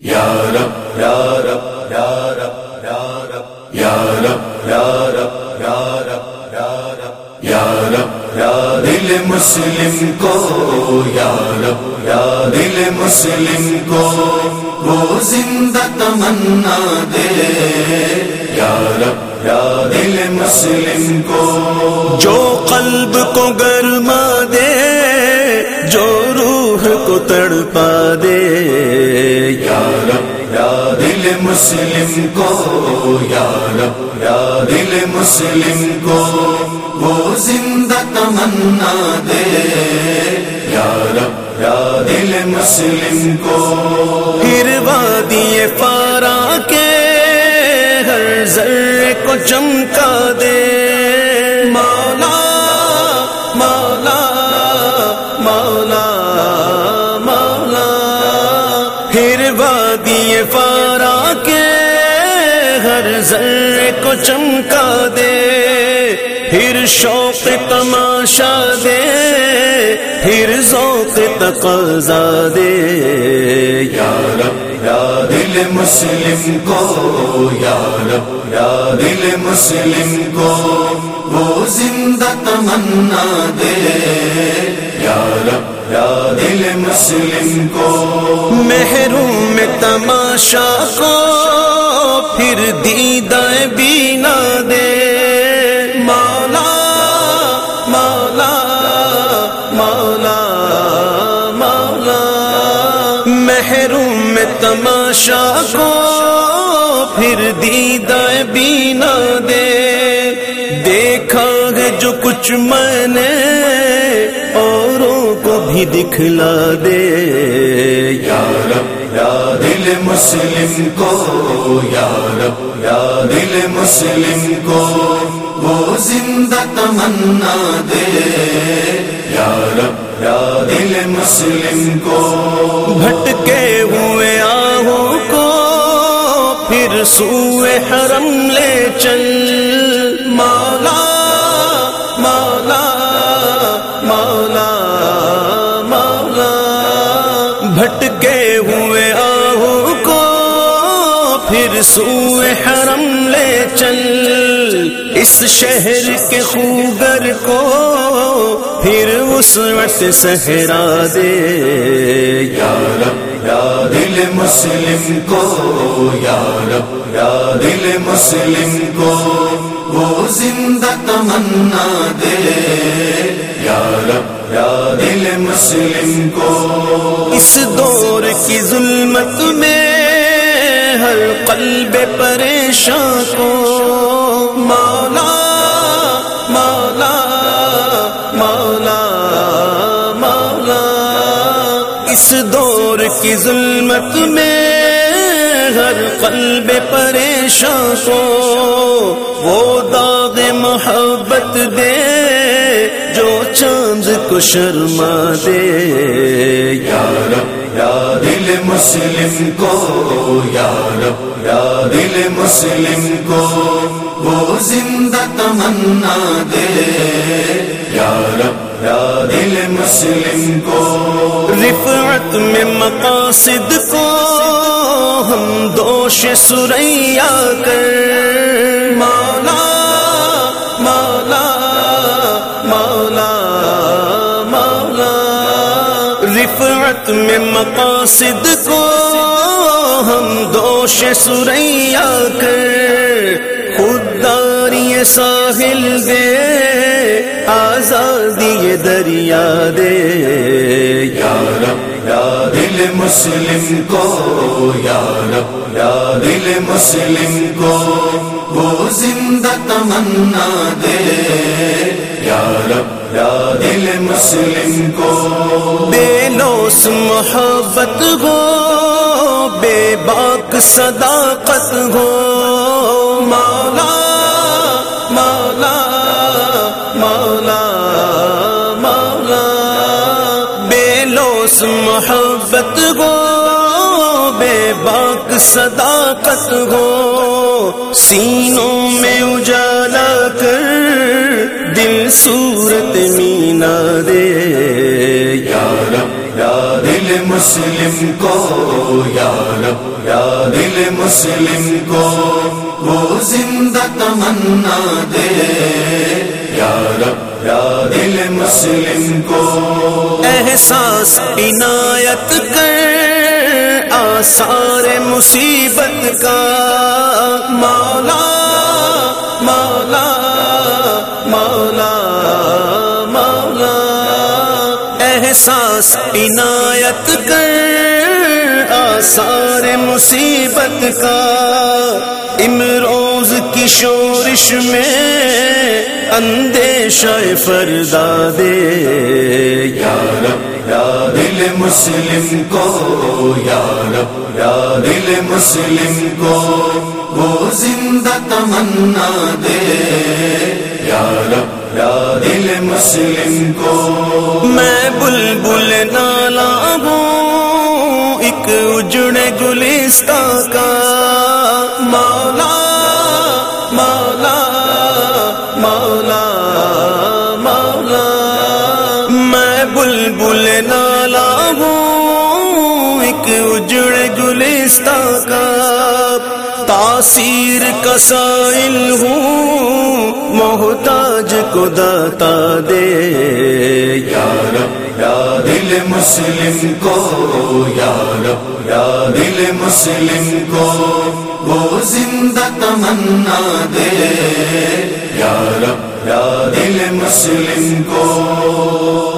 یا رب یا رب یا رب یا رب یا یا دل مسلم کو یا یا دل مسلم کو وہ زندہ تمنا دے یا یا دل مسلم کو جو قلب کو گرما دے کو تڑپا دے۔ یا رب یا دل مسلم کو یا رب یا دل مسلم کو وہ زندہ تمنا دے۔ یا رب یا دل مسلم کو۔ پھر وادی پارا کے ہر ذرے کو چمکا دے۔ ہر ذرے کو چمکا دے پھر شوق تماشا دے پھر ذوق تقاضا دے۔ یا رب یا دل مسلم کو یا رب یا دل مسلم کو وہ زندہ تمنا دے۔ یا رب یا دل مسلم کو۔ محروم تماشا کو پھر دیدائیں بینا دے۔ مولا مولا مولا مولا۔ محروم میں تماشا کو پھر دیدائیں بینا دے۔ دیکھا ہے جو کچھ میں نے اوروں کو بھی دکھلا دے۔ یا رب یا دل مسلم کو، یا رب، یا دل مسلم کو، وہ زندہ تمنا دے۔ یا رب، یا دل مسلم کو۔ بھٹکے ہوئے آہوں کو، پھر سوئے حرم لے چل۔ سوئے حرم لے چل۔ اس شہر کے خوگر کو پھر اس وقت صحرا دے۔ یا رب یا دل مسلم کو یا رب یا دل مسلم کو وہ زندہ تمنا دے۔ یا رب یا دل مسلم کو۔ اس دور قلب پریشان کو۔ مولا مولا مولا مولا۔ اس دور کی ظلمت میں ہر قلب پریشان کو۔ وہ داغ محبت دے، جو چاند کو شرما دے۔ یا رب۔ یا دل مسلم کو، یا رب، یا دل مسلم کو، وہ زندہ تمنا دے۔ یا رب، یا دل مسلم کو۔ رفعت میں مقاصد کو ہم دوش سریا کر۔ مولا میں مقاصد کو ہم دوش سریا کر خودداری ساحل دے، آزادی دریا دے۔ یا رب، یا دل مسلم کو، یا رب، یا دل مسلم کو وہ زندہ تمنا دے۔ یا رب دل مسلم کو۔ بے لوس محبت ہو، بے باک صداقت ہو۔ مولا مولا مولا مولا۔ بے لوس محبت ہو بے باک صداقت ہو، سینوں میں اجالا کر دل صورت مینا دے۔ یا رب، یا دل مسلم کو، یا رب، یا دل مسلم کو وہ زندہ تمنا دے۔ یا رب، یا دل مسلم کو۔ احساس، عنایت کر۔ آثار مصیبت کا مولا مولا مولا مولا۔ احساس عنایت کر آثار مصیبت کا۔ امروز کی شورش میں اندیشہ فردا دے۔ یا رب۔ یا دل مسلم کو، یا رب، یا دل مسلم کو، وہ زندہ تمنا دے۔ یا رب، یا دل مسلم کو۔ میں بلبل نالا ہوں، ایک اجڑے گلستہ کا تاثیر کا سائل ہوں، محتاج کو داتا دے۔ یا رب، یا دل مسلم کو، یا رب، یا دل مسلم کو، وہ زندہ تمنا دے۔ یا رب، یا دل مسلم کو۔